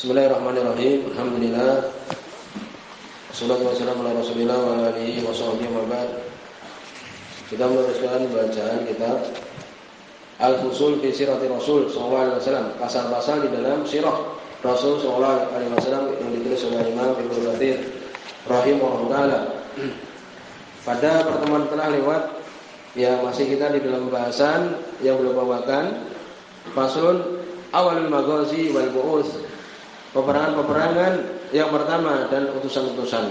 Bismillahirrahmanirrahim. Alhamdulillah. Wassalatu wassalamu ala Rasulillah wa ala alihi wa sahbihi wa ba'd. Kita meneruskan bacaan kitab Al-Fusul fi Sirati Rasul sallallahu alaihi wasallam. Pasal-pasal di dalam sirah Rasul sallallahu alaihi wasallam yang ditulis oleh Imam Ibnu Katsir rahimahullah taala. Pada pertemuan telah lewat ya masih kita di dalam bahasan yang belum bawakan faslun awalul maghazi wal bu'us peperangan-peperangan yang pertama dan utusan-utusan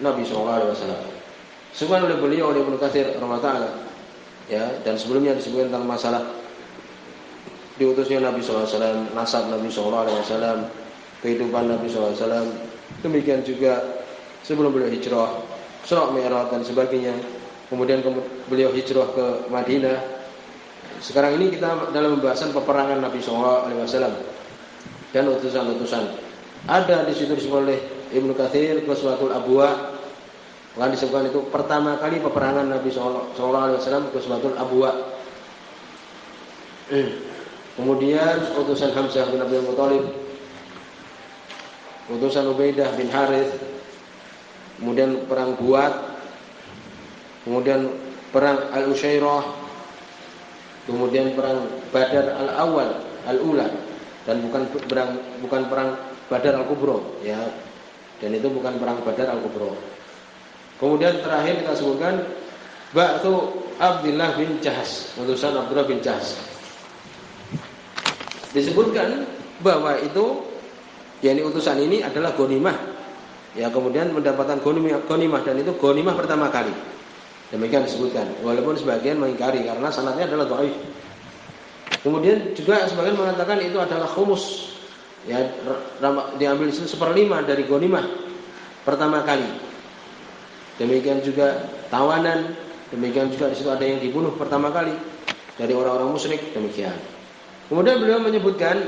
Nabi SAW. Sebutkan oleh beliau oleh Ibnu Katsir rahimahullah ya dan sebelumnya disebutkan tentang masalah diutusnya Nabi SAW, nasab Nabi SAW, kehidupan Nabi SAW. Demikian juga sebelum beliau hijrah, Surah Mi'raj dan sebagainya. Kemudian beliau hijrah ke Madinah. Sekarang ini kita dalam pembahasan peperangan Nabi SAW dan utusan-utusan. Ada di situ disebut oleh Ibnu Katsir Qaswatul Abwa. Kan disebutkan itu pertama kali peperangan Nabi sallallahu alaihi wasallam Qaswatul Abwa. Kemudian utusan Hamzah bin Abdul Muthalib. Utusan Ubaidah bin Harith. Kemudian perang Buat. Kemudian perang Al-Usyairah. Kemudian perang Badar Al-Awwal, Al-Ula dan bukan perang bukan perang Badar Al-Kubro ya. Dan itu bukan perang Badar Al-Kubro. Kemudian terakhir kita sebutkan Ba'tu Abdullah bin Jahas, utusan Abdullah bin Jahas. Disebutkan bahwa itu yakni utusan ini adalah gonimah. Ya, kemudian mendapatkan gonimah, gonimah dan itu gonimah pertama kali. Demikian disebutkan. Walaupun sebagian mengingkari karena sanatnya adalah dhaif. Kemudian juga sebagian mengatakan itu adalah khumus. Ya, diambil seperlima dari gonimah pertama kali. Demikian juga tawanan, demikian juga di situ ada yang dibunuh pertama kali dari orang-orang musyrik, demikian. Kemudian beliau menyebutkan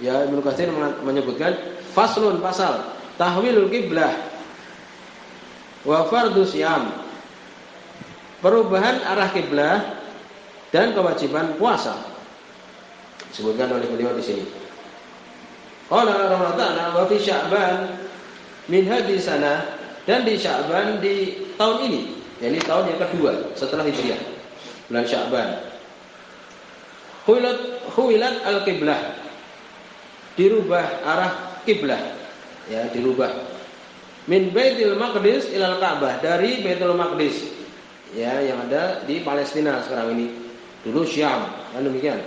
ya Ibnu Katsir menyebutkan faslun pasal tahwilul kiblah wa fardhu siyam. Perubahan arah kiblah dan kewajiban puasa. Disebutkan oleh beliau di sini. Qala Ramadhan wa fi Sya'ban min hadhihi sana dan di Sya'ban di tahun ini, yakni tahun yang kedua setelah Hijriah. Bulan Sya'ban. Huilat huilat al-qiblah. Dirubah arah kiblah. Ya, dirubah. Min Baitul Maqdis ilal Ka'bah, dari Baitul Maqdis. Ya, yang ada di Palestina sekarang ini Dulu Syam, kan demikian.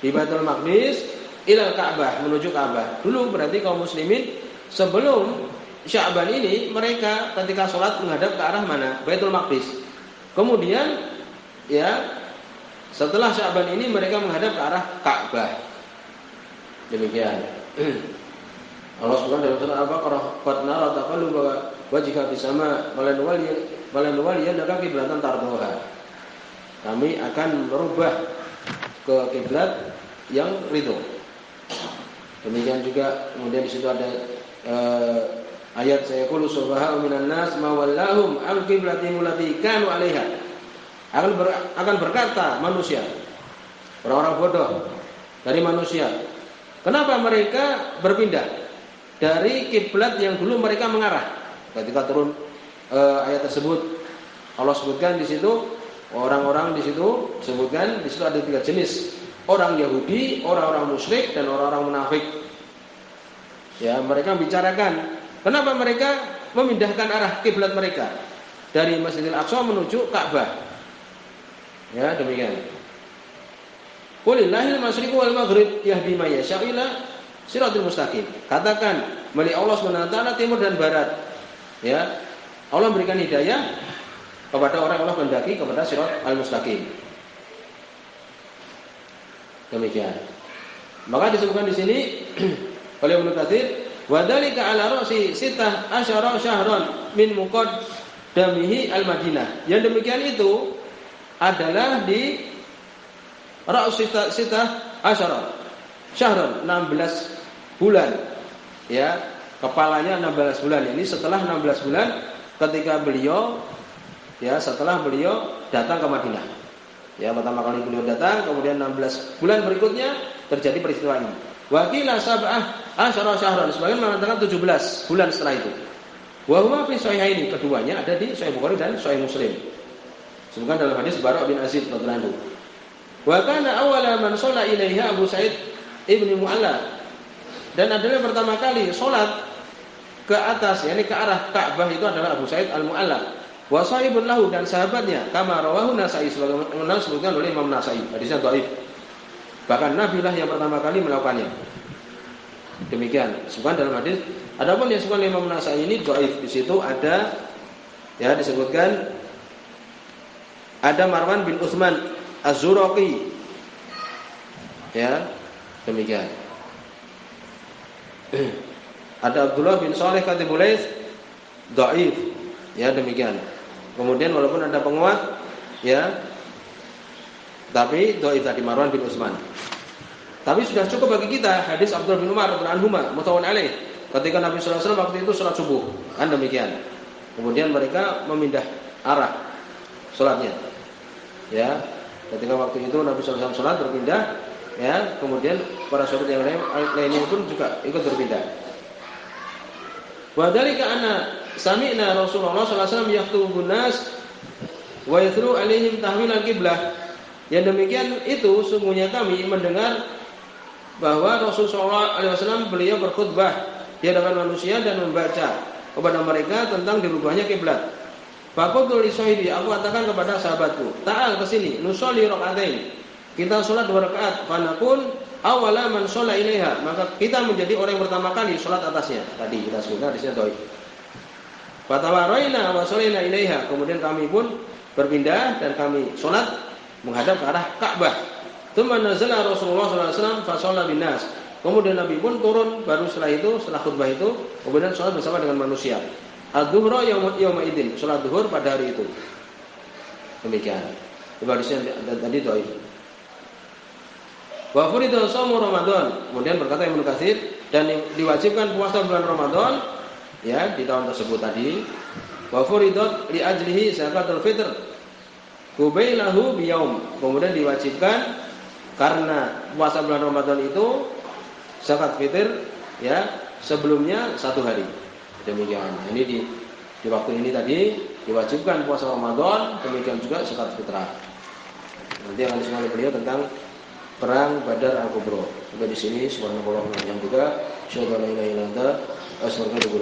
Di Baitul Maqdis ilal Ka'bah, menuju Ka'bah. Dulu berarti kaum muslimin sebelum Sya'ban ini mereka ketika sholat menghadap ke arah mana? Baitul Maqdis. Kemudian ya setelah Sya'ban ini mereka menghadap ke arah Ka'bah. Demikian. Allah Subhanahu wa taala Al-Baqarah qad nara taqalluba wajhika fis sama walan wali walan wali yadaka kiblatan tardoha kami akan merubah ke kiblat yang ridho. Demikian juga kemudian di situ ada uh, ayat saya qulu subhanahu minan nas ma al qiblatihim allati kanu 'alaiha. Akan ber, akan berkata manusia orang-orang bodoh dari manusia. Kenapa mereka berpindah dari kiblat yang dulu mereka mengarah? Ketika turun uh, ayat tersebut Allah sebutkan di situ Orang-orang di situ sebutkan di situ ada tiga jenis. Orang Yahudi, orang-orang musyrik dan orang-orang munafik. Ya, mereka bicarakan kenapa mereka memindahkan arah kiblat mereka dari Masjidil Aqsa menuju Ka'bah. Ya, demikian. Qulillahil masyriqu wal maghrib yahdi may yasha'u ila siratal mustaqim. Katakan, milik Allah SWT timur dan barat. Ya. Allah berikan hidayah kepada orang Allah kehendaki kepada sirat al-mustaqim. Demikian. Maka disebutkan di sini oleh Ibnu Katsir wa dzalika ala ra'si sitah asyara syahran min muqaddamihi al-Madinah. Yang demikian itu adalah di ra'si sitah asyara syahran 16 bulan. Ya, kepalanya 16 bulan. Ini setelah 16 bulan ketika beliau ya setelah beliau datang ke Madinah. Ya, pertama kali beliau datang, kemudian 16 bulan berikutnya terjadi peristiwa ini. Wakilah sab'ah asyara syahran. Sebagian mengatakan 17 bulan setelah itu. Wa huwa fi ini keduanya ada di Sahih Bukhari dan Sahih Muslim. Sebutkan dalam hadis Bara' bin Azib radhiyallahu Wa kana awwala man shalla ilaiha Abu Sa'id ibnu Mu'alla. Dan adalah pertama kali salat ke atas yakni ke arah Ka'bah itu adalah Abu Sa'id al-Mu'alla wa sahibun lahu dan sahabatnya kama rawahu Nasai sebagaimana disebutkan oleh Imam Nasai. Hadisnya dhaif. Bahkan Nabi lah yang pertama kali melakukannya. Demikian. Sebutkan dalam hadis. Adapun yang disebutkan Imam Nasai ini dhaif. Di situ ada ya disebutkan ada Marwan bin Utsman Az-Zuraqi. Ya demikian. Ada Abdullah bin Saleh Katibulais dhaif. Ya demikian Kemudian walaupun ada penguat, ya, tapi doa tadi Marwan bin Utsman. Tapi sudah cukup bagi kita hadis Abdul bin Umar bin Anhuma mutawon alaih ketika Nabi sallallahu alaihi wasallam waktu itu sholat subuh kan demikian. Kemudian mereka memindah arah sholatnya. Ya, ketika waktu itu Nabi sallallahu sholat berpindah, ya, kemudian para sahabat yang lain lainnya pun juga ikut berpindah. Wa dzalika anna sami'na Rasulullah sallallahu alaihi wasallam nas wa yathru alaihim tahwil al-qiblah. Yang demikian itu sungguhnya kami mendengar bahwa Rasulullah wasallam beliau berkhutbah di hadapan manusia dan membaca kepada mereka tentang dirubahnya kiblat. Fakultu li sahibi, aku katakan kepada sahabatku, "Ta'al ke sini, nusolli rakaatain." Kita sholat dua rakaat, fanakun awala man sholat ilaiha. Maka kita menjadi orang yang pertama kali sholat atasnya. Tadi kita sudah di sini Fatawarayna wa sholaina ilaiha. Kemudian kami pun berpindah dan kami sholat menghadap ke arah Ka'bah. Tsumma nazala Rasulullah SAW sholat binas. Kemudian Nabi pun turun baru setelah itu setelah khutbah itu kemudian sholat bersama dengan manusia. Ad-duhra yauma idin, sholat duhur pada hari itu. Demikian. Coba di sini tadi doa Wa furida shaum Ramadan. Kemudian berkata Ibnu Katsir dan diwajibkan puasa bulan Ramadan ya di tahun tersebut tadi. Wa furidat li ajlihi zakatul fitr. Kubailahu biyaum. Kemudian diwajibkan karena puasa bulan Ramadan itu zakat fitr ya sebelumnya satu hari. Demikian. Ini di di waktu ini tadi diwajibkan puasa Ramadan demikian juga zakat fitrah. Nanti akan disebut oleh beliau tentang perang Badar Al-Kubra. Sampai di sini. Subhanallah yang juga. Syukur la ilaha 我说：“他这个。”